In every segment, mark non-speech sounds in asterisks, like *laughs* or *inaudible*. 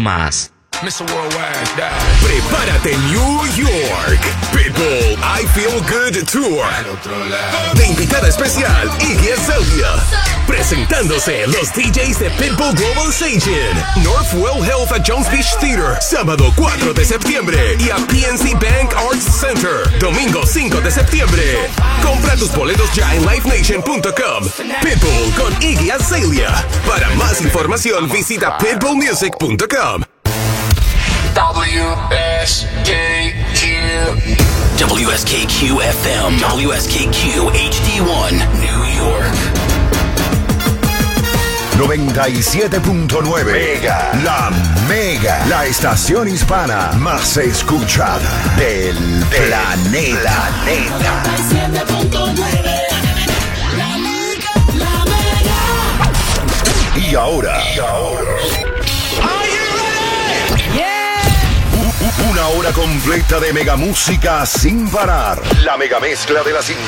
mucho. Prepárate New York. Pitbull I Feel Good Tour. De invitada especial, Iggy Azalea. Presentándose los DJs de Pitbull Global Station. Northwell Health at Jones Beach Theater. Sábado 4 de septiembre. Y a PNC Bank Arts Center. Domingo 5 de septiembre. Compra tus boletos ya en livenation.com. Pitbull con Iggy Azalea. Para más información visita pitbullmusic.com. WSKQ. WSKQ FM. WSKQ HD1. New York. 97.9 Mega. La Mega. La estación hispana más escuchada del planeta. planeta. 97.9 La Mega. La Mega. Y ahora. Y ahora. Completa de mega música sin parar. La mega mezcla de las 5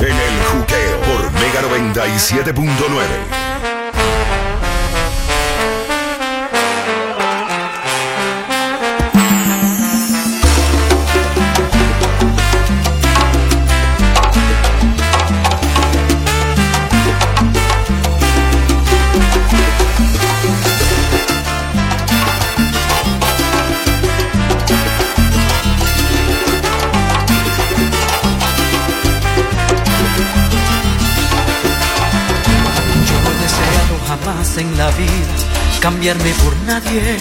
en el juqueo por Mega 97.9. por nadie.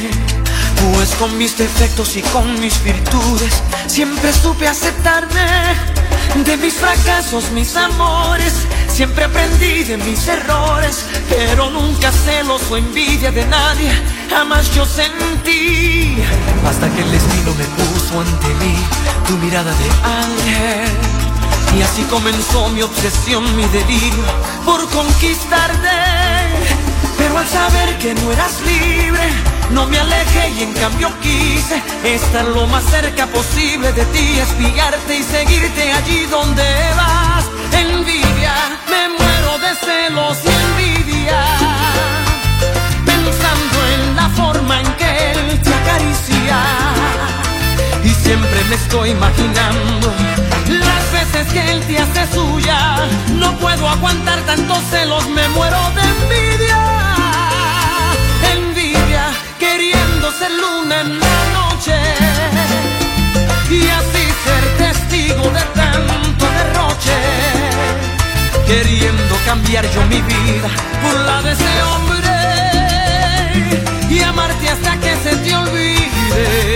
Pues con mis defectos y con mis virtudes siempre supe aceptarme. De mis fracasos, mis amores, siempre aprendí de mis errores. Pero nunca celos o envidia de nadie, jamás yo sentí. Hasta que el destino me puso ante mí tu mirada de ángel. Y así comenzó mi obsesión, mi delirio por conquistarte. Pero al saber que no eras libre, no me alejé y en cambio quise estar lo más cerca posible de ti, espiarte y seguirte allí donde vas. Envidia, me muero de celos y envidia, pensando en la forma en que él te acaricia. Y siempre me estoy imaginando las veces que él te hace suya. No puedo aguantar tantos celos, me muero de envidia. Queriendo ser luna en la noche. Y así ser testigo de tanto derroche. Queriendo cambiar yo mi vida por la de ese hombre. Y amarte hasta que se te olvide.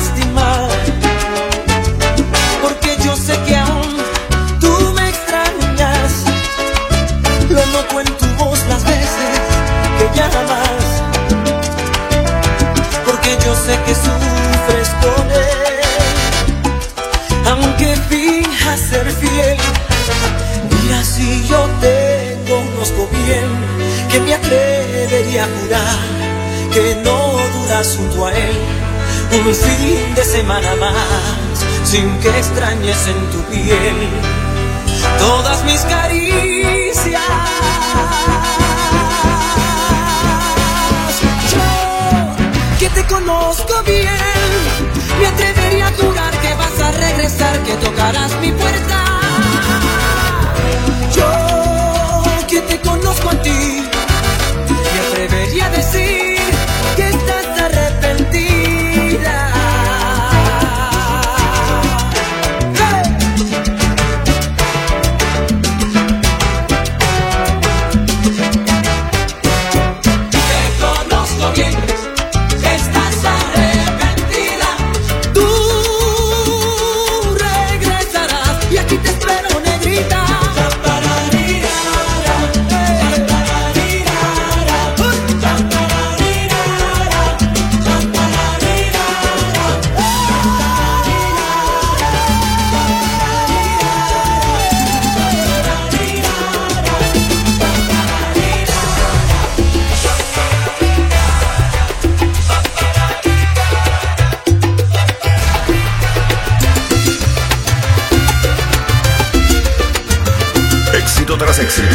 lastimar. Porque yo sé que aún tú me extrañas. Lo noto en tu voz las veces que llamas. Porque yo sé que sufres con él. Aunque finjas ser fiel. Mira si yo te conozco bien, que me atrevería a jurar que no dudas junto a él un fin de semana más, sin que extrañes en tu piel todas mis caricias. Yo, que te conozco bien, me atrevería a jurar que vas a regresar, que tocarás mi puerta. Yo, que te conozco a ti, me atrevería a decir.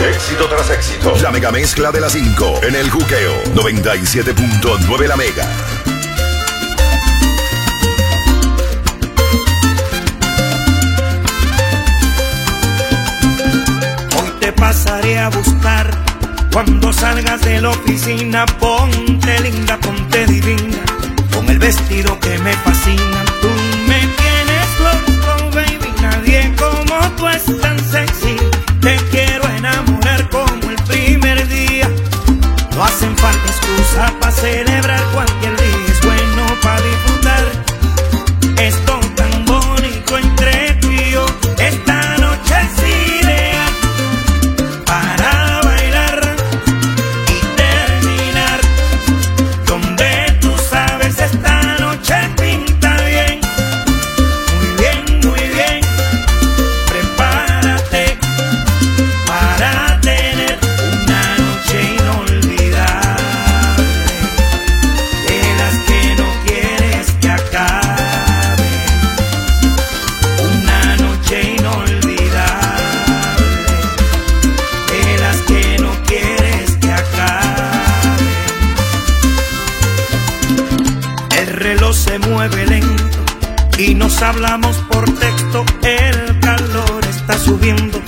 Éxito tras éxito. La mega mezcla de las 5 en el juqueo 97.9 la mega. Hoy te pasaré a buscar. Cuando salgas de la oficina, ponte linda, ponte divina. Con el vestido que me fascina. Tú me tienes loco, baby. Nadie como tú es tan sexy Usa pa celebrar cualquier día, es bueno para disfrutar. hablamos por texto, el calor está subiendo.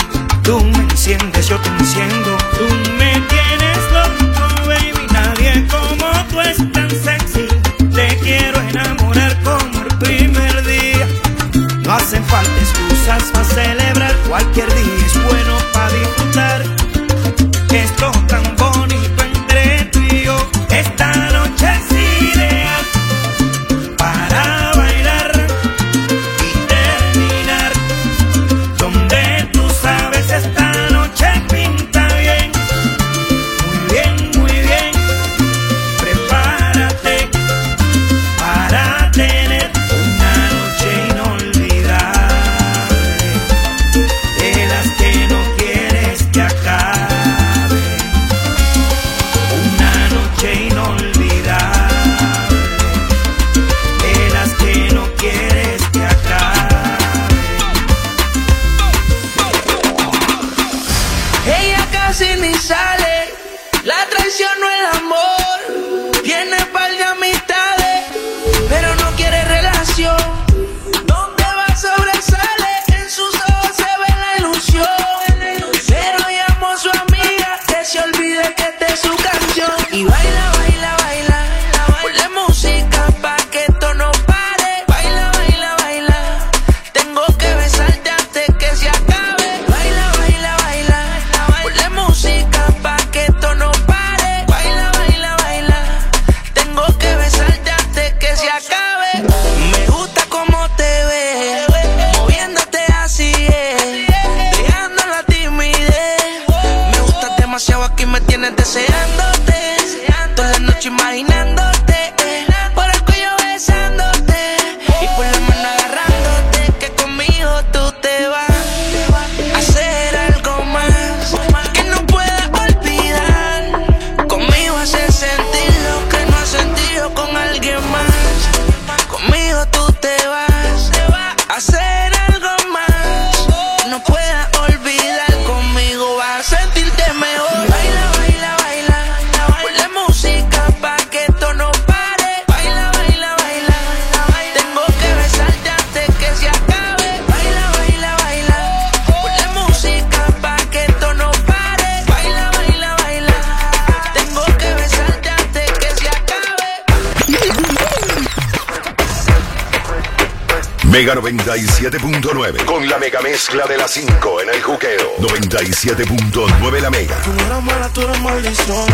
97.9. Con la mega mezcla de las 5 en el juqueo. 97.9 la mega. Tú no eras mala, tú eras maldición.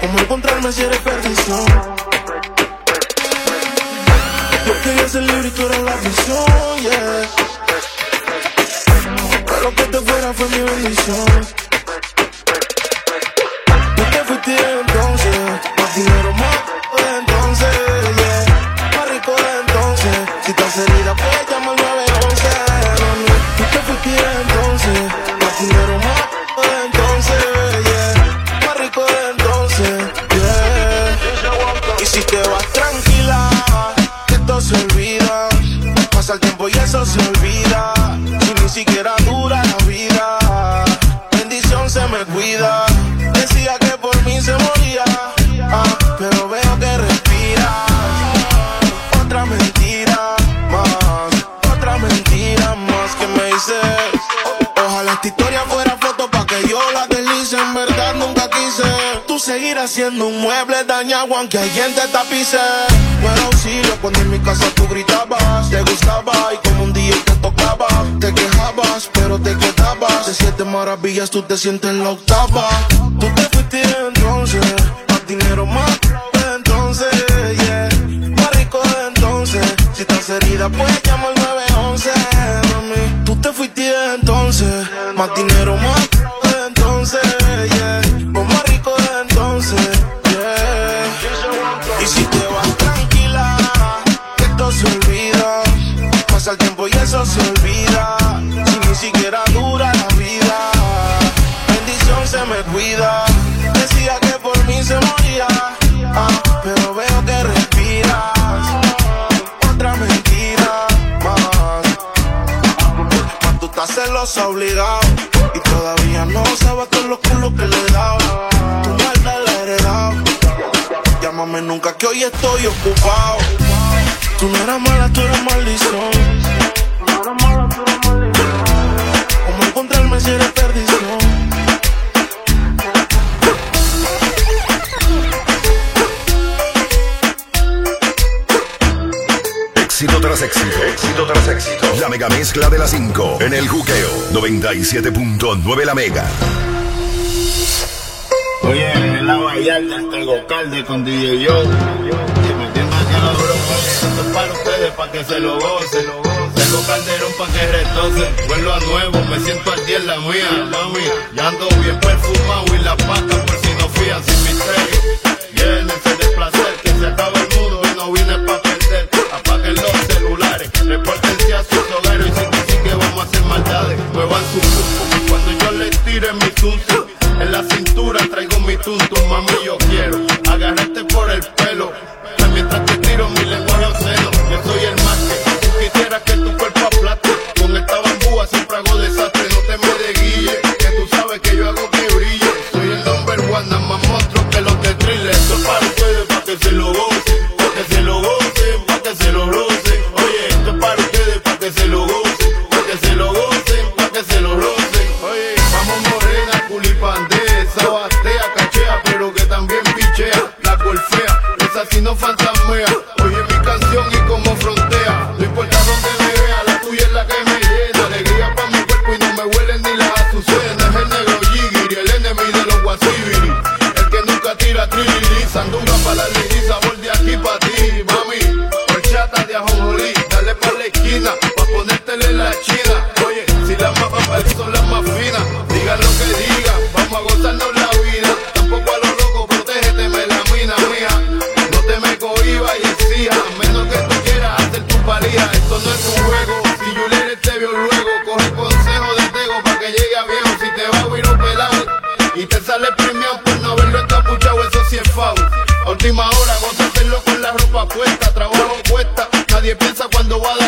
¿Cómo encontrarme si eres perdición? Yo quería ser libre y tú eras la visión, yeah. Pero que te fuera fue mi bendición. Tú seguirás siendo un mueble dañado aunque alguien te tapice. Era auxilio cuando en mi casa tú gritabas. Te gustaba y como un día te tocaba. Te quejabas, pero te quedabas. De siete maravillas tú te sientes en la octava. Tú te fuiste entonces. Más dinero más entonces, yeah. Más rico de entonces. Si estás herida, pues llama al 911, mami. Tú te fuiste entonces. Más dinero más obligado y todavía no sabes todos los culos que le he dado. Tu maldad la he heredado. Llámame nunca que hoy estoy ocupado. Tú no eras mala, tú eras maldición. Mega mezcla de las 5 en el juqueo. 97.9 la mega. Oye, en la Vallarta está el Gocalde con DJ Yo. Y metiendo aquí a la broma. Esto es para ustedes, para que se lo gocen. Tengo calderón para que retocen. Vuelvo a nuevo, me siento al día en la mía, mami. Ya ando bien perfumado y la paca por si no fían sin misterio. Llénense de placer, que se acaba el mundo y no vine cuando yo les tire mi tuntum. En la cintura traigo mi tuntum, mami, yo quiero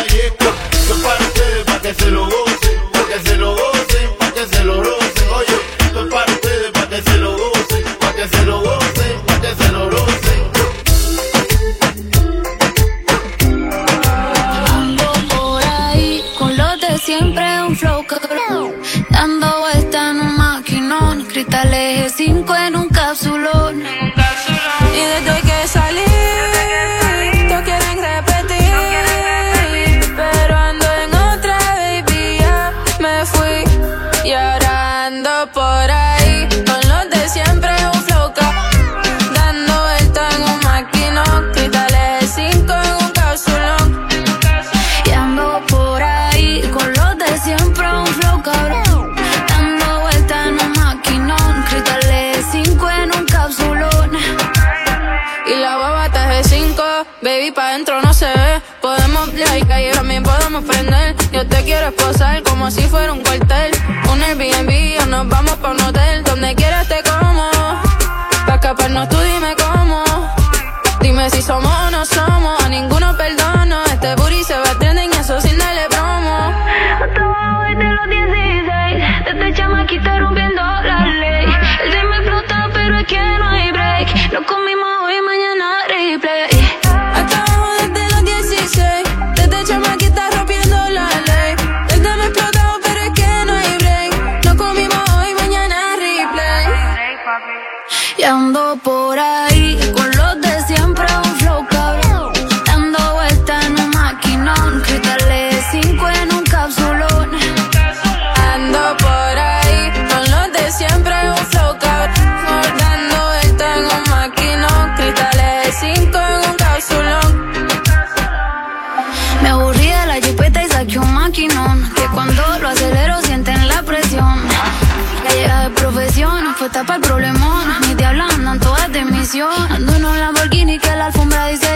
yesca. Esto es para ustedes, para que se lo gocen, para que se lo gocen, para que se lo rocen. Oye, esto es para ustedes, para que se lo gocen, para que se lo gocen, para que se lo rocen. Ando por ahí con los de siempre un flow cabrón. Dando vuelta en un maquinón, cristales G5 en un cápsulón. Como si fuera un cuartel. Un Airbnb o nos vamos pa' un hotel. Donde quieras te como. Pa' escaparnos tú dime fue tapa el problemón. Mis diablas andan todas de misión. Ando en un Lamborghini que la alfombra dice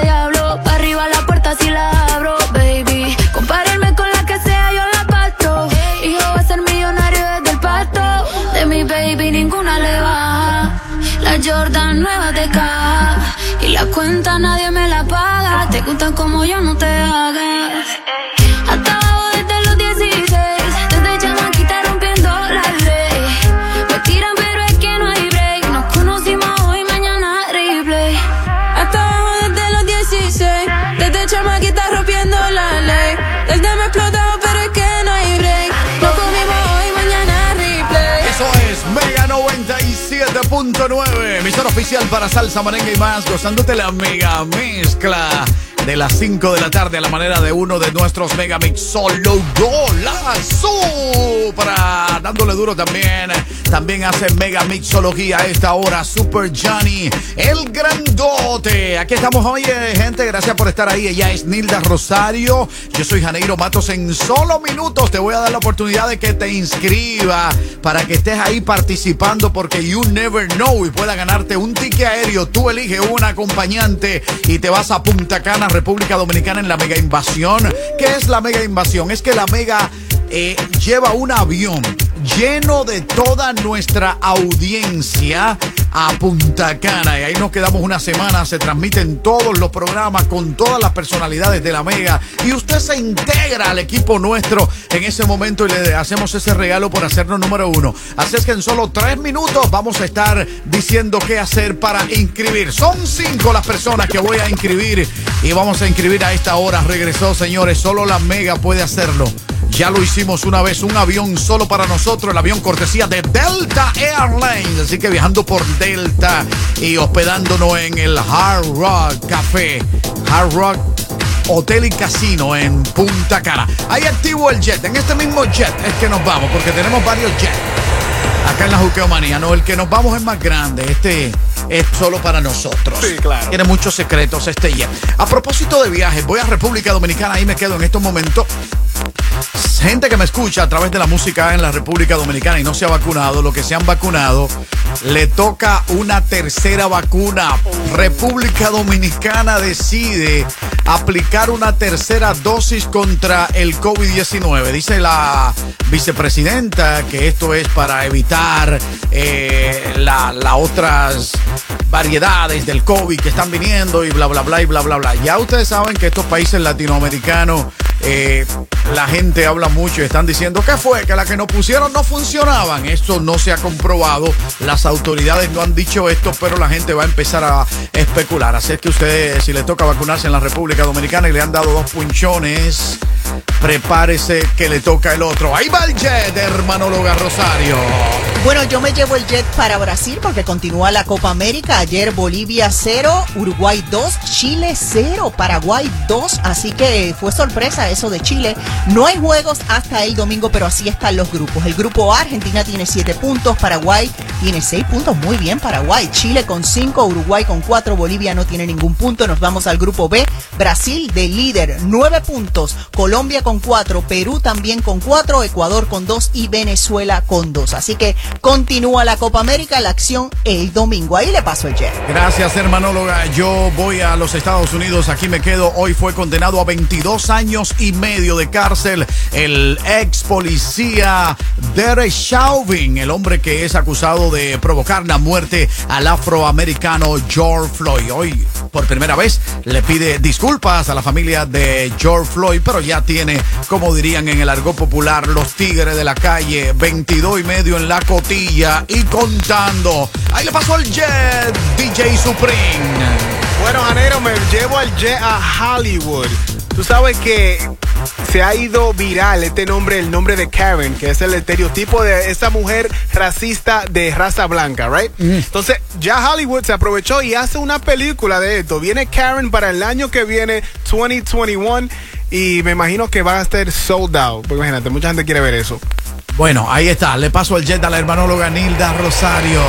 oficial para salsa, merengue y más, gozándote la mega mezcla de las 5 de la tarde a la manera de uno de nuestros Megamix solo golazo para dándole duro también. También hace Megamixología a esta hora Super Johnny, el grandote. Aquí estamos hoy, gente. Gracias por estar ahí. Ella es Nilda Rosario. Yo soy Janeiro Matos. En solo minutos te voy a dar la oportunidad de que te inscriba para que estés ahí participando porque you never know y pueda ganarte un ticket aéreo. Tú eliges un acompañante y te vas a Punta Cana, República Dominicana en la mega invasión. ¿Qué es la mega invasión? Es que la mega eh, lleva un avión lleno de toda nuestra audiencia a Punta Cana. Y ahí nos quedamos una semana. Se transmiten todos los programas con todas las personalidades de la Mega. Y usted se integra al equipo nuestro en ese momento y le hacemos ese regalo por hacernos número uno. Así es que en solo tres minutos vamos a estar diciendo qué hacer para inscribir. Son cinco las personas que voy a inscribir y vamos a inscribir a esta hora. Regresó, señores. Solo la Mega puede hacerlo. Ya lo hicimos una vez, un avión solo para nosotros, el avión cortesía de Delta Airlines. Así que viajando por Delta y hospedándonos en el Hard Rock Café, Hard Rock Hotel y Casino en Punta Cana. Ahí activo el jet, en este mismo jet es que nos vamos, porque tenemos varios jets. Acá en la Juqueomanía, no, el que nos vamos es más grande, este es solo para nosotros. Sí, claro. Tiene muchos secretos este jet. A propósito de viajes, voy a República Dominicana, ahí me quedo en estos momentos. Gente que me escucha a través de la música en la República Dominicana y no se ha vacunado, lo que se han vacunado, le toca una tercera vacuna. República Dominicana decide aplicar una tercera dosis contra el COVID-19. Dice la vicepresidenta que esto es para evitar eh, las la otras variedades del COVID que están viniendo y bla, bla, bla, y bla, bla, bla. Ya ustedes saben que estos países latinoamericanos, eh, la gente habla mucho y están diciendo que fue, que las que nos pusieron no funcionaban. Esto no se ha comprobado. Las autoridades no han dicho esto, pero la gente va a empezar a especular. Así es que ustedes, si le toca vacunarse en la República Dominicana y le han dado dos punchones, prepárese que le toca el otro. Ahí va el jet, hermanóloga Rosario. Bueno, yo me llevo el jet para Brasil porque continúa la Copa América. Ayer Bolivia 0, Uruguay 2, Chile 0, Paraguay 2. Así que fue sorpresa eso de Chile. No hay juegos hasta el domingo, pero así están los grupos. El grupo A, Argentina tiene 7 puntos, Paraguay tiene 6 puntos, muy bien Paraguay. Chile con 5, Uruguay con 4, Bolivia no tiene ningún punto. Nos vamos al grupo B, Brasil de líder, 9 puntos, Colombia con 4, Perú también con 4, Ecuador con 2 y Venezuela con 2. Así que continúa la Copa América, la acción el domingo. Ahí le paso el jet. Gracias, hermanóloga. Yo voy a los Estados Unidos. Aquí me quedo. Hoy fue condenado a 22 años y medio de cárcel el ex policía Derek Chauvin, el hombre que es acusado de provocar la muerte al afroamericano George Floyd. Hoy, por primera vez, le pide disculpas a la familia de George Floyd, pero ya tiene, como dirían en el argot popular, los tigres de la calle, 22 y medio en la cotilla y contando. Ahí le pasó el jet, DJ Supreme. Bueno, Janero, me llevo al jet a Hollywood. Tú sabes que se ha ido viral este nombre, el nombre de Karen, que es el estereotipo de esa mujer racista de raza blanca, right? Entonces, ya Hollywood se aprovechó y hace una película de esto. Viene Karen para el año que viene, 2021, y me imagino que va a estar sold out. Pues imagínate, mucha gente quiere ver eso. Bueno, ahí está. Le paso el jet a la hermanóloga Nilda Rosario.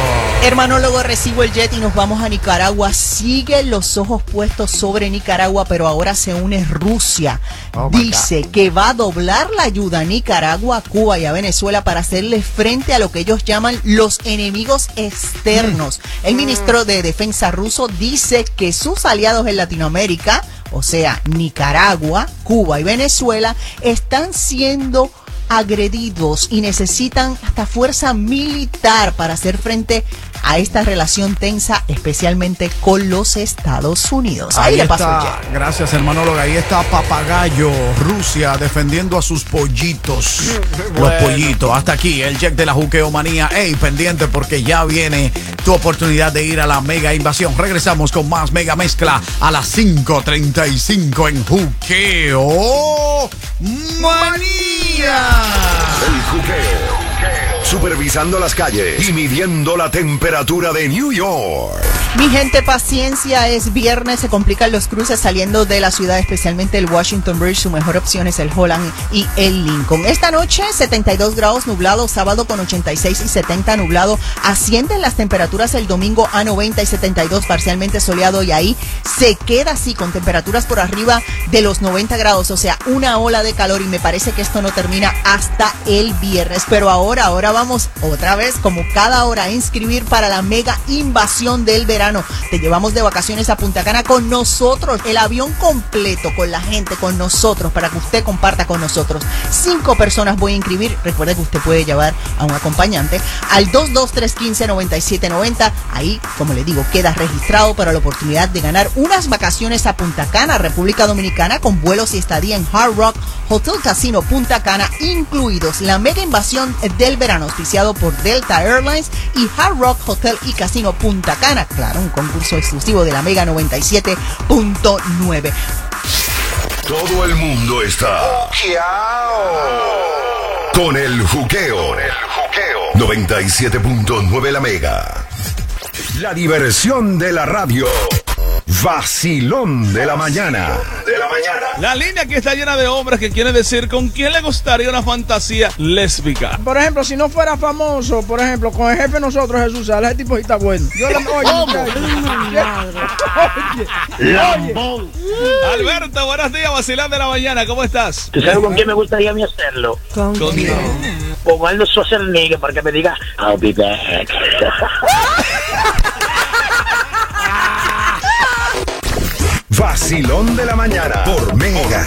Hermanólogo, recibo el jet y nos vamos a Nicaragua. Sigue los ojos puestos sobre Nicaragua, pero ahora se une Rusia. Oh, Dice que va a doblar la ayuda a Nicaragua, a Cuba y a Venezuela para hacerle frente a lo que ellos llaman los enemigos externos. El ministro de Defensa ruso dice que sus aliados en Latinoamérica, o sea, Nicaragua, Cuba y Venezuela, están siendo agredidos y necesitan hasta fuerza militar para hacer frente a esta relación tensa, especialmente con los Estados Unidos. Ahí, le paso el está, gracias hermanóloga. Ahí está Papagayo, Rusia, defendiendo a sus pollitos. Los pollitos. Hasta aquí el jet de la juqueomanía. Ey, pendiente porque ya viene tu oportunidad de ir a la mega invasión. Regresamos con más mega mezcla a las 5.35 en Juqueo Manía. El juqueo. Supervisando las calles y midiendo la temperatura de New York. Mi gente, paciencia, es viernes, se complican los cruces saliendo de la ciudad, especialmente el Washington Bridge. Su mejor opción es el Holland y el Lincoln. Esta noche, 72 grados nublado, sábado con 86 y 70 nublado. Ascienden las temperaturas el domingo a 90 y 72 parcialmente soleado y ahí se queda así con temperaturas por arriba de los 90 grados, o sea, una ola de calor y me parece que esto no termina hasta el viernes. Pero ahora, ahora vamos otra vez, como cada hora, a inscribir para la mega invasión del verano. Te llevamos de vacaciones a Punta Cana con nosotros, el avión completo, con la gente, con nosotros, para que usted comparta con nosotros. Cinco personas voy a inscribir. Recuerde que usted puede llevar a un acompañante al 22315-9790. Ahí, como le digo, queda registrado para la oportunidad de ganar unas vacaciones a Punta Cana, República Dominicana, con vuelos y estadía en Hard Rock Hotel Casino Punta Cana, incluidos la mega invasión del verano, auspiciado por Delta Airlines y Hard Rock Hotel y Casino Punta Cana. Claro, un concurso exclusivo de la Mega 97.9. Todo el mundo está con el juqueo. 97.9 la mega. La diversión de la radio. Vacilón de la mañana. De la mañana. La línea que está llena de hombres que quieren decir con quién le gustaría una fantasía lésbica. Por ejemplo, si no fuera famoso, por ejemplo, con el jefe de nosotros, Jesús Sala, ese tipo está bueno. Yo le oye. Oye, oye. Alberto, buenos días, vacilán de la mañana, ¿cómo estás? ¿Tú sabes con quién me gustaría a mí hacerlo? Con Con Arnold Schwarzenegger para que me diga I'll be back. *laughs* Vacilón de la mañana por Mega.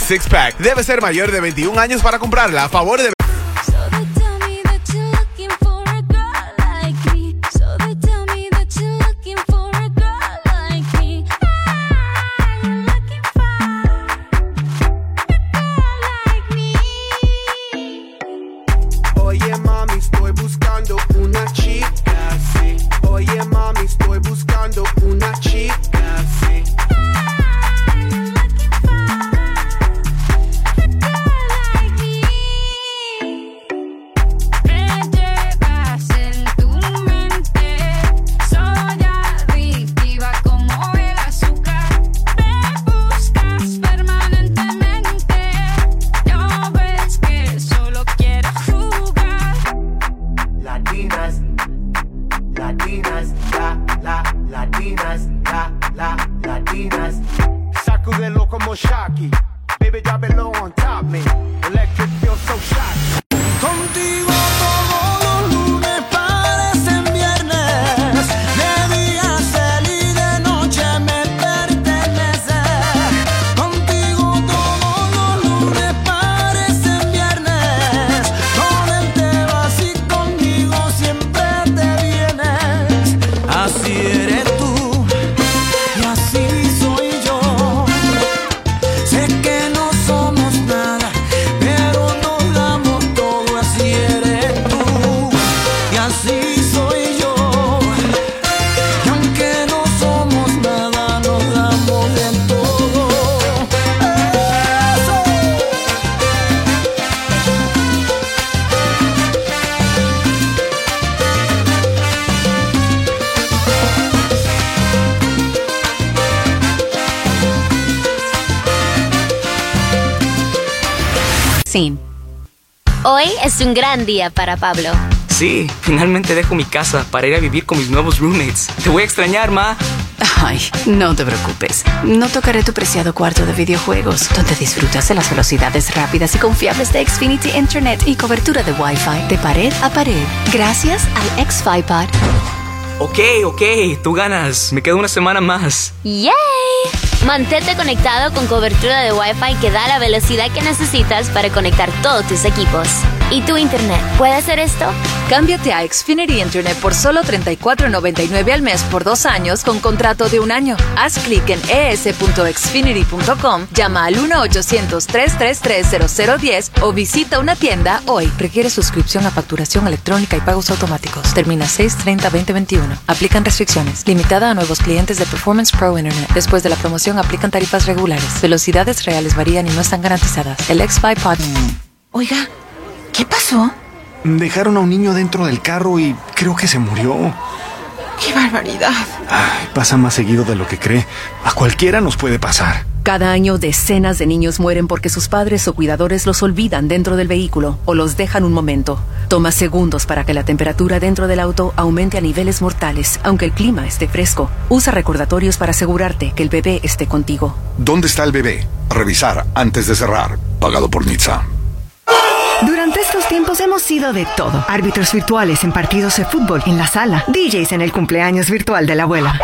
six pack. Debe ser mayor de 21 años para comprarla. A favor de gran día para Pablo. Sí, finalmente dejo mi casa para ir a vivir con mis nuevos roommates. Te voy a extrañar, ma. Ay, no te preocupes. No tocaré tu preciado cuarto de videojuegos, donde disfrutas de las velocidades rápidas y confiables de Xfinity Internet y cobertura de Wi-Fi de pared a pared. Gracias al X-Fi Pod. Ok, ok, tú ganas. Me quedo una semana más. ¡Yay! Mantente conectado con cobertura de Wi-Fi que da la velocidad que necesitas para conectar todos tus equipos. ¿Y tu internet puede hacer esto? Cámbiate a Xfinity Internet por solo $34.99 al mes por dos años con contrato de un año. Haz clic en es.xfinity.com, llama al 1-800-333-0010 o visita una tienda hoy. Requiere suscripción a facturación electrónica y pagos automáticos. Termina 630-2021. Aplican restricciones. Limitada a nuevos clientes de Performance Pro Internet. Después de la promoción aplican tarifas regulares. Velocidades reales varían y no están garantizadas. El X5 Pod. Oiga, ¿qué pasó? Dejaron a un niño dentro del carro y creo que se murió. ¡Qué barbaridad! Ay, pasa más seguido de lo que cree. A cualquiera nos puede pasar. Cada año decenas de niños mueren porque sus padres o cuidadores los olvidan dentro del vehículo o los dejan un momento. Toma segundos para que la temperatura dentro del auto aumente a niveles mortales, aunque el clima esté fresco. Usa recordatorios para asegurarte que el bebé esté contigo. ¿Dónde está el bebé? Revisar antes de cerrar. Pagado por Nizza. Durante estos tiempos hemos sido de todo. Árbitros virtuales en partidos de fútbol en la sala. DJs en el cumpleaños virtual de la abuela.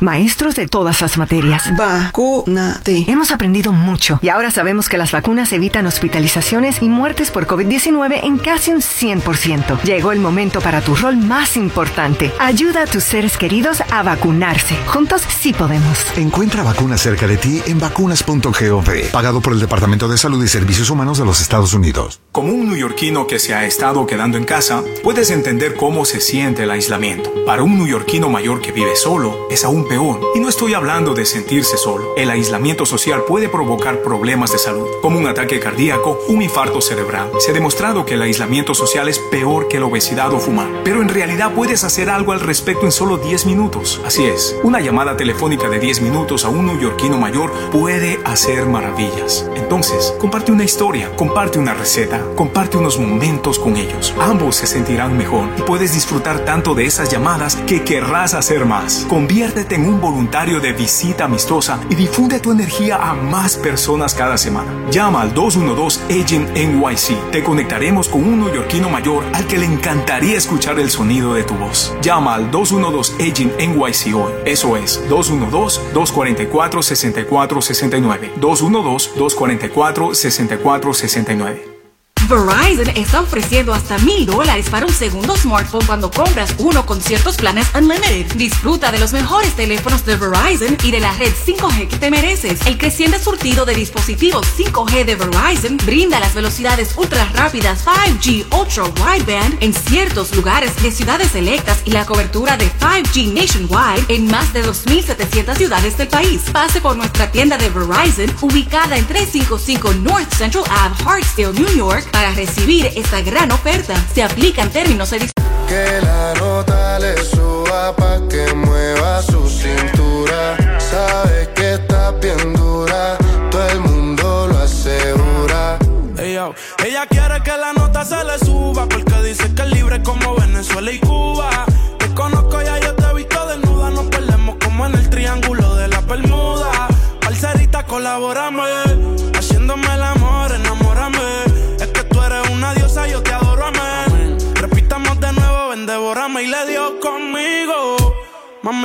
Maestros de todas las materias. Vacúnate. Hemos aprendido mucho y ahora sabemos que las vacunas evitan hospitalizaciones y muertes por COVID-19 en casi un 100%. Llegó el momento para tu rol más importante. Ayuda a tus seres queridos a vacunarse. Juntos sí podemos. Encuentra vacunas cerca de ti en vacunas.gov. Pagado por el Departamento de Salud y Servicios Humanos de los Estados Unidos. Como un neoyorquino que se ha estado quedando en casa, puedes entender cómo se siente el aislamiento. Para un neoyorquino mayor que vive solo, es aún peor. Y no estoy hablando de sentirse solo. El aislamiento social puede provocar problemas de salud, como un ataque cardíaco, un infarto cerebral. Se ha demostrado que el aislamiento social es peor que la obesidad o fumar. Pero en realidad puedes hacer algo al respecto en solo 10 minutos. Así es, una llamada telefónica de 10 minutos a un neoyorquino mayor puede hacer maravillas. Entonces, comparte una historia, comparte una receta, comparte unos momentos con ellos. Ambos se sentirán mejor y puedes disfrutar tanto de esas llamadas que querrás hacer más. Conviértete en un voluntario de visita amistosa y difunde tu energía a más personas cada semana. Llama al 212 Agent NYC. Te conectaremos con un neoyorquino mayor al que le encantaría escuchar el sonido de tu voz. Llama al 212 Agent NYC hoy. Eso es 212-244-6469. 212-244-6469. Verizon está ofreciendo hasta mil dólares para un segundo smartphone cuando compras uno con ciertos planes Unlimited. Disfruta de los mejores teléfonos de Verizon y de la red 5G que te mereces. El creciente surtido de dispositivos 5G de Verizon brinda las velocidades ultra rápidas 5G Ultra Wideband en ciertos lugares de ciudades selectas y la cobertura de 5G Nationwide en más de 2.700 ciudades del país. Pase por nuestra tienda de Verizon ubicada en 355 North Central Ave, Hartsdale, New York para recibir esta gran oferta. Se aplican términos de Que la nota le suba pa'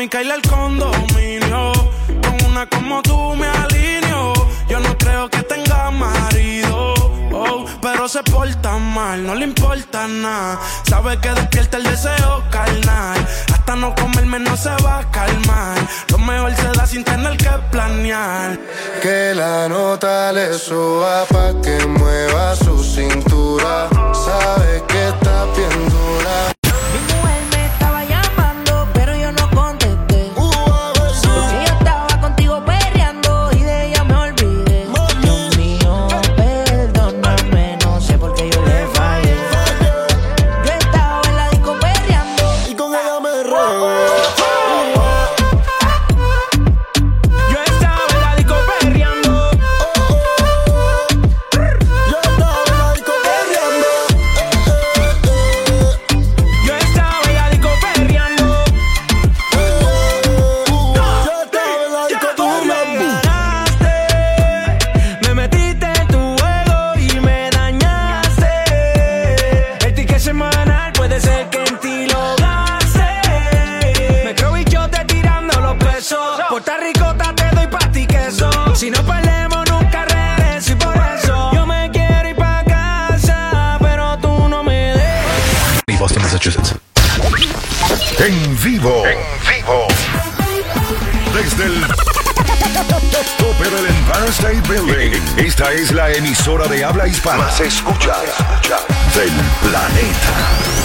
Mami, caíle al condominio. Con una como tú me alineo. Yo no creo que tenga marido. oh, pero se porta mal, no le importa nada. Sabe que despierta el deseo carnal. Hasta no comerme no se va a calmar. Lo mejor se da sin tener que planear. Que la nota le suba pa' que mueva su cintura. Sabe que está bien dura. Puerto Ricota te doy pa' ti queso. Si no perdemos nunca regreso y por eso yo me quiero ir pa' casa, pero tú no me dejas. Boston, Massachusetts. En vivo. En vivo. Desde el tope del Empire State Building. Esta es la emisora de habla hispana. Más escucha del planeta.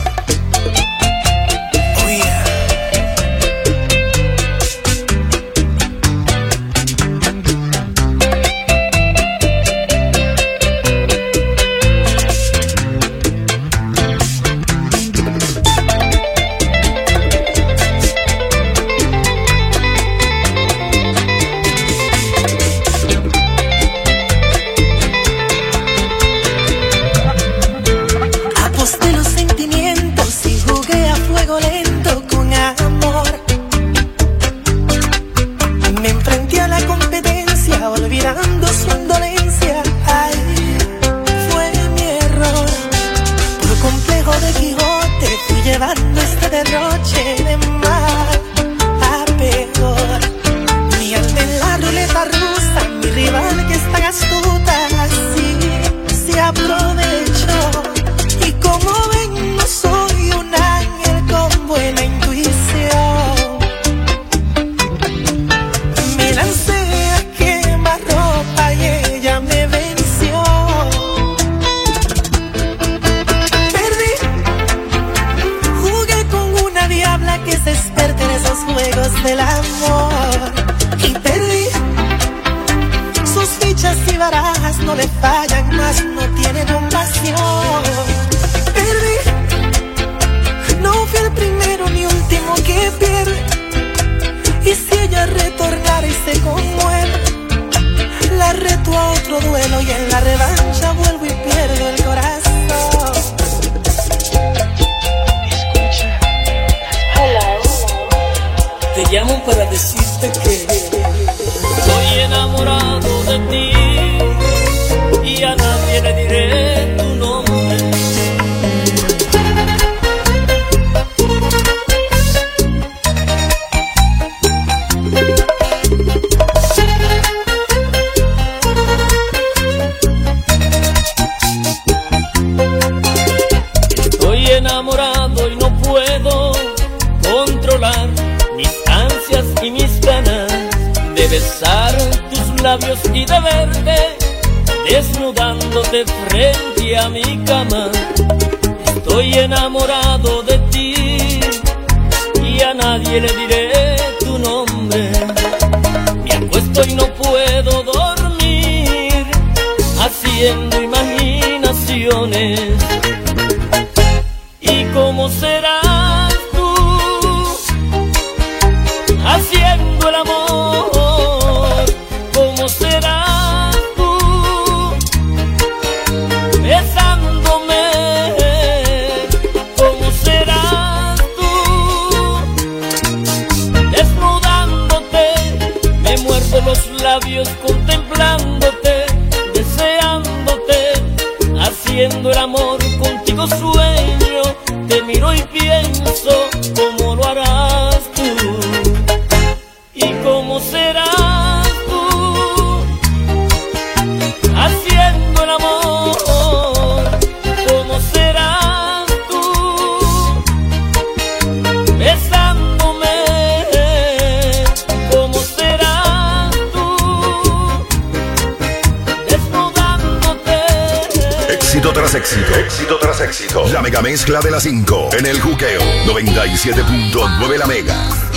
Retornara y se conmueve, la reto a otro duelo y en la revancha vuelvo y pierdo el corazón. Te llamo para decirte que estoy enamorado desnudándote frente a mi cama. Estoy enamorado de ti y a nadie le diré tu nombre. Me acuesto y no puedo dormir haciendo imaginaciones. mezcla de las 5 en el juqueo 97.9 la mega.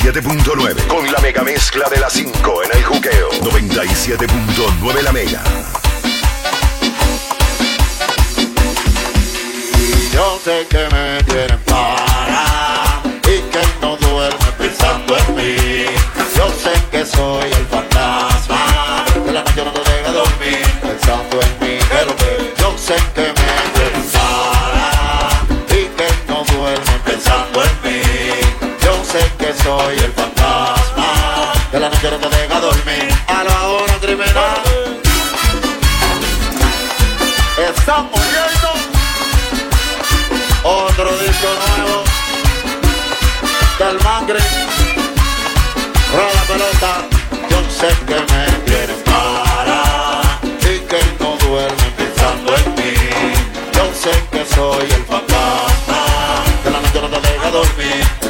97.9. Con la mega mezcla de las 5 en el juqueo. 97.9 la mega. Yo sé que me tienen para y que no duerme pensando en mí. Yo sé que soy el fantasma de la noche no te deja dormir pensando en mí. Pero que yo sé que me soy el fantasma de la noche no te deja dormir. A la hora criminal estamos oyendo otro disco nuevo del Mangre. Rola pelota, yo sé que me tienen para y que no duermen pensando en mí. Yo sé que soy el fantasma de la noche no te deja dormir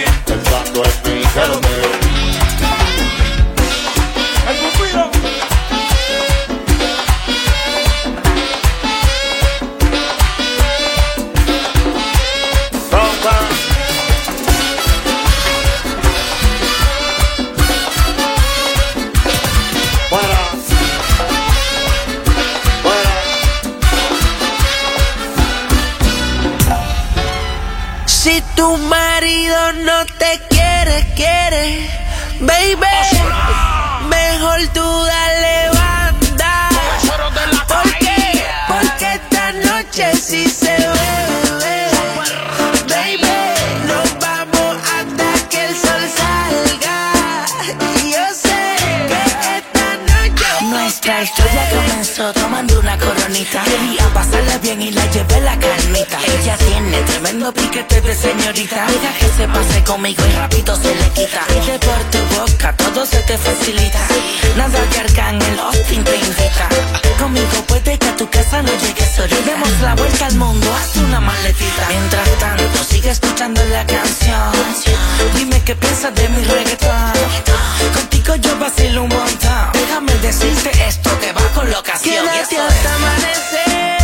baby, mejor tú dale banda. ¿Por qué? Porque esta noche sí se bebe, baby, nos vamos hasta que el sol salga. Y yo sé que esta noche Nuestra historia comenzó tomando una coronita. Ella tiene tremendo piquete de señorita. Deja que se pase conmigo y rápido se le quita. Pide por tu boca, todo se te facilita. Nada que Arcángel Austin te invita. Conmigo puede que a tu casa no llegues ahorita. Demos la vuelta al mundo, haz una maletita. Mientras tanto, sigue escuchando la canción. Dime qué piensas de mi reggaetón. Contigo yo vacilo un montón. Déjame decirte esto que va con locación. Y Quédate hasta amanecer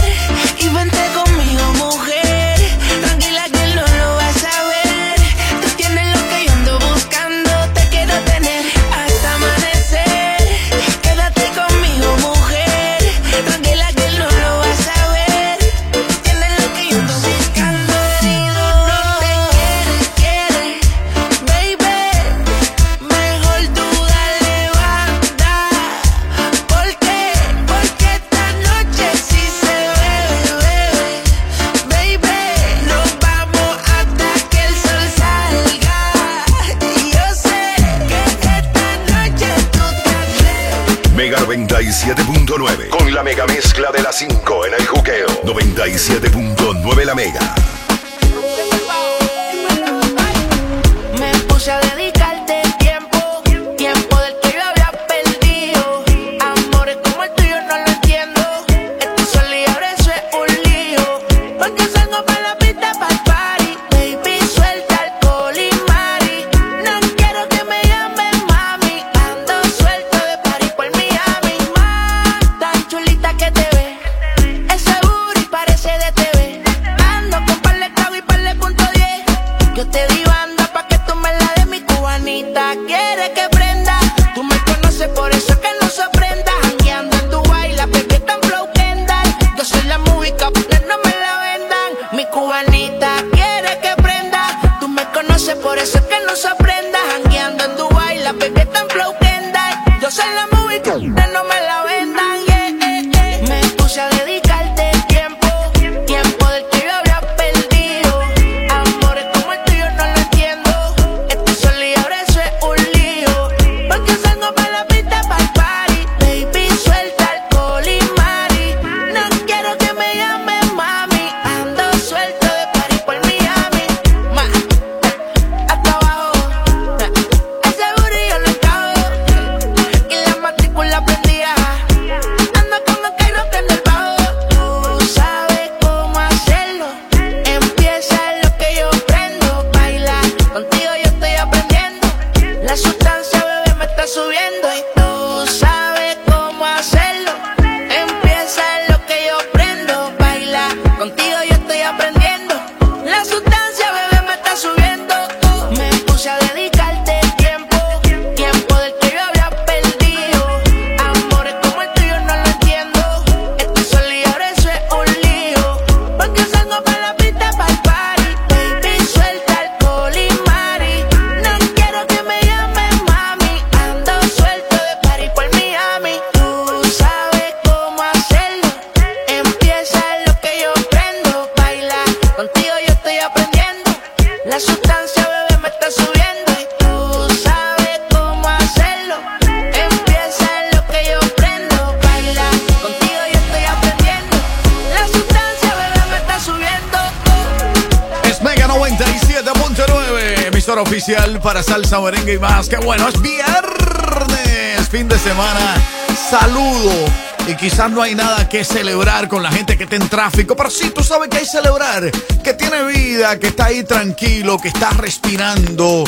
no hay nada que celebrar con la gente que está en tráfico, pero sí, tú sabes que hay celebrar, que tiene vida, que está ahí tranquilo, que está respirando,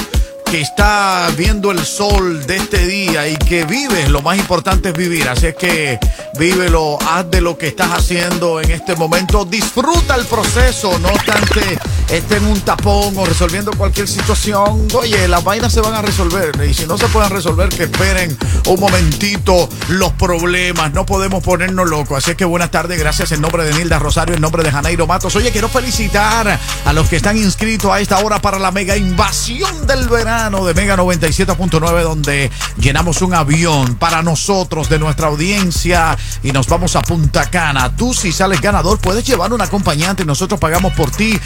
que está viendo el sol de este día y que vives, lo más importante es vivir. Así es que vívelo, haz de lo que estás haciendo en este momento, disfruta el proceso, no obstante esté en un tapón o resolviendo cualquier situación. Oye, las vainas se van a resolver y si no se pueden resolver, que esperen un momentito los problemas. No podemos ponernos locos. Así es que buenas tardes, gracias en nombre de Nilda Rosario, en nombre de Janeiro Matos. Oye, quiero felicitar a los que están inscritos a esta hora para la mega invasión del verano de Mega 97.9 donde llenamos un avión para nosotros de nuestra audiencia y nos vamos a Punta Cana. Tú si sales ganador puedes llevar un acompañante y nosotros pagamos por ti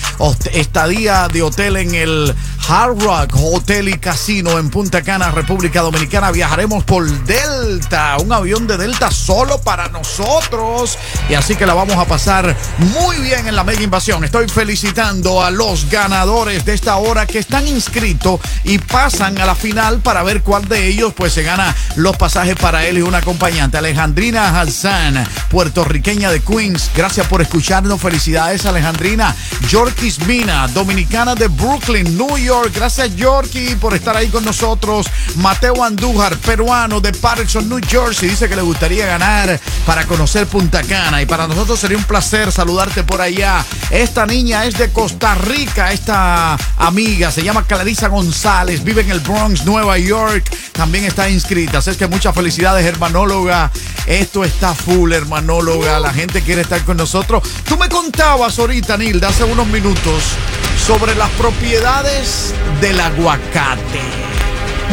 estadía de hotel en el Hard Rock Hotel y Casino en Punta Cana, República Dominicana. Viajaremos por Delta, un avión de Delta solo para nosotros y así que la vamos a pasar muy bien en la mega invasión. Estoy felicitando a los ganadores de esta hora que están inscritos y pasan a la final para ver cuál de ellos pues se gana los pasajes para él y un acompañante. Alejandrina Hassan, puertorriqueña de Queens. Gracias por escucharnos. Felicidades, Alejandrina. Yorkis Mina, dominicana de Brooklyn, New York. Gracias, Yorkie, por estar ahí con nosotros. Mateo Andújar, peruano de Patterson, New Jersey. Dice que le gustaría ganar para conocer Punta Cana. Y para nosotros sería un placer saludarte por allá. Esta niña es de Costa Rica. Esta amiga se llama Clarisa González. Vive en el Bronx, Nueva York. También está inscrita. Así es que muchas felicidades, hermanóloga. Esto está full, hermanóloga. La gente quiere estar con nosotros. Tú me contabas ahorita, Nilda, hace unos minutos, sobre las propiedades del aguacate.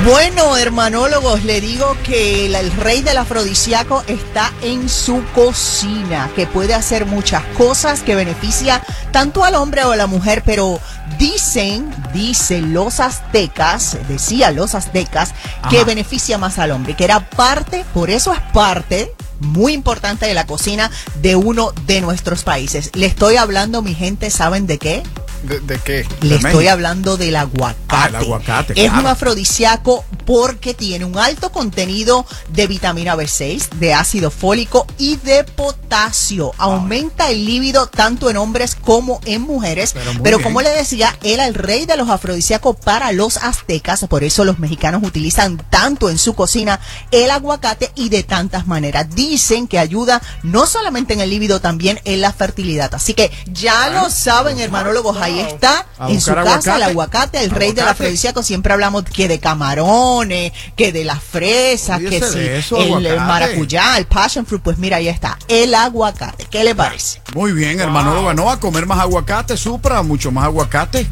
Bueno, hermanólogos, le digo que el, el rey del afrodisíaco está en su cocina, que puede hacer muchas cosas que beneficia tanto al hombre o a la mujer, pero dicen, dicen los aztecas, decían los aztecas, que beneficia más al hombre, que era parte, por eso es parte muy importante de la cocina de uno de nuestros países. Le estoy hablando, mi gente, ¿saben de qué? ¿De, de qué? Le estoy hablando del aguacate. Ah, el aguacate, Es claro. un afrodisíaco porque tiene un alto contenido de vitamina B6, de ácido fólico y de potasio. Aumenta el líbido tanto en hombres como en mujeres. Pero como le decía, era el rey de los afrodisíacos para los aztecas. Por eso los mexicanos utilizan tanto en su cocina el aguacate y de tantas maneras. Dicen que ayuda no solamente en el líbido, también en la fertilidad. Así que ya lo saben, hermanólogos, ahí está. A En su casa, el aguacate. aguacate, el rey del Aguacate. afrodisíaco. Siempre hablamos que de camarones, que de las fresas, que sí, de eso, el maracuyá, el passion fruit. Pues mira, ahí está, el aguacate. ¿Qué le parece? Muy bien, hermanóloga. No, a comer más aguacate, supra, mucho más aguacate.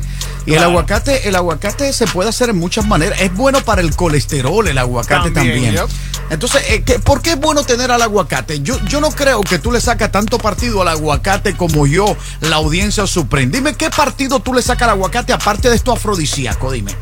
Y el aguacate, el aguacate se puede hacer en muchas maneras. Es bueno para el colesterol, el aguacate también. También, Entonces, eh, ¿qué- ¿por qué es bueno tener al aguacate? Yo, yo no creo que tú le sacas tanto partido al aguacate como yo, la audiencia Supreme. Dime, ¿qué partido tú le sacas al aguacate aparte de esto afrodisíaco? Dime.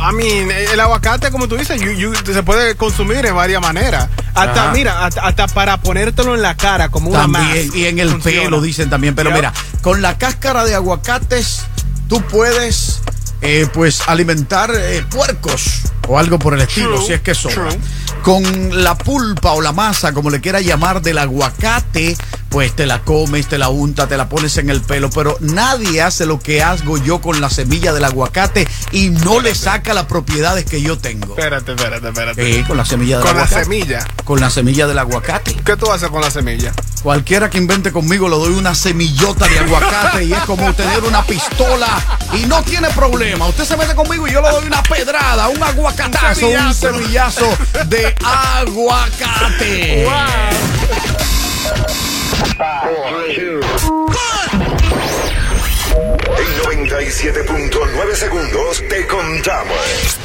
I mean, el aguacate, como tú dices, you- you- se puede consumir de varias maneras. Hasta, Ajá. mira, hasta, hasta para ponértelo en la cara como una mask. y en el Funciona. pelo dicen también. Pero Yep. mira, con la cáscara de aguacates tú puedes eh, pues alimentar eh, puercos o algo por el estilo, True, si es que sobra. true. Con la pulpa o la masa, como le quiera llamar, del aguacate, pues te la comes, te la untas, te la pones en el pelo. Pero nadie hace lo que hago yo con la semilla del aguacate y no le saca las propiedades que yo tengo. Espérate, espérate, espérate. Sí, con la semilla del Con la aguacate. semilla. Con la semilla del aguacate. ¿Qué tú haces con la semilla? Cualquiera que invente conmigo le doy una semillota de aguacate y es como tener una pistola y no tiene problema. Usted se mete conmigo y yo le doy una pedrada, un aguacatazo, un semillazo de aguacate. En 97.9 segundos te contamos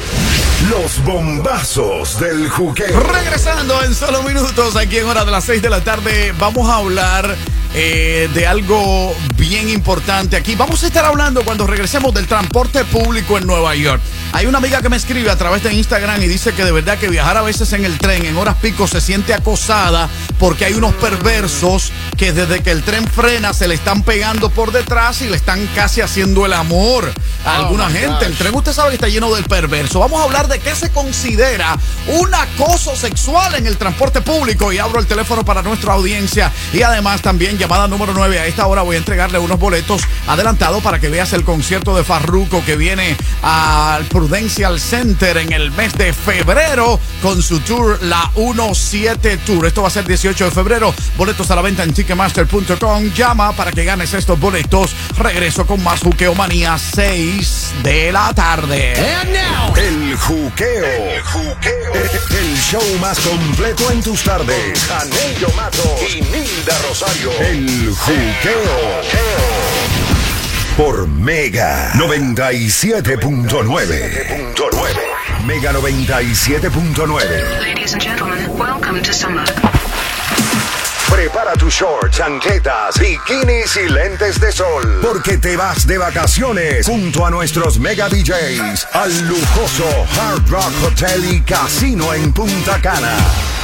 los bombazos del juqueo. Regresando en solo minutos, aquí en hora de las 6 de la tarde, vamos a hablar eh, de algo bien importante aquí. Vamos a estar hablando cuando regresemos del transporte público en Nueva York. Hay una amiga que me escribe a través de Instagram y dice que de verdad que viajar a veces en el tren en horas pico se siente acosada porque hay unos perversos que desde que el tren frena se le están pegando por detrás y le están casi haciendo el amor a alguna my gente. El tren usted sabe que está lleno del perverso. Vamos a hablar de qué se considera un acoso sexual en el transporte público y abro el teléfono para nuestra audiencia y además también llamada número 9 a esta hora voy a entregarle unos boletos adelantados para que veas el concierto de Farruko que viene al Prudential Center en el mes de febrero con su tour La 17 Tour. Esto va a ser 18 de febrero. Boletos a la venta en ticketmaster.com. Llama para que ganes estos boletos. Regreso con más Juqueo Manía 6 de la tarde. El juqueo. El juqueo. El show más completo en tus tardes. Anello Matos y Nilda Rosario. El juqueo. Por Mega 97.9. Mega 97.9. Ladies and gentlemen, welcome to summer. Prepara tus shorts, chancletas, bikinis y lentes de sol. Porque te vas de vacaciones junto a nuestros mega DJs al lujoso Hard Rock Hotel y Casino en Punta Cana.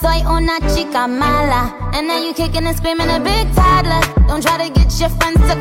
soy una chica mala. And now you kicking and screaming a big toddler. Don't try to get your friends to come.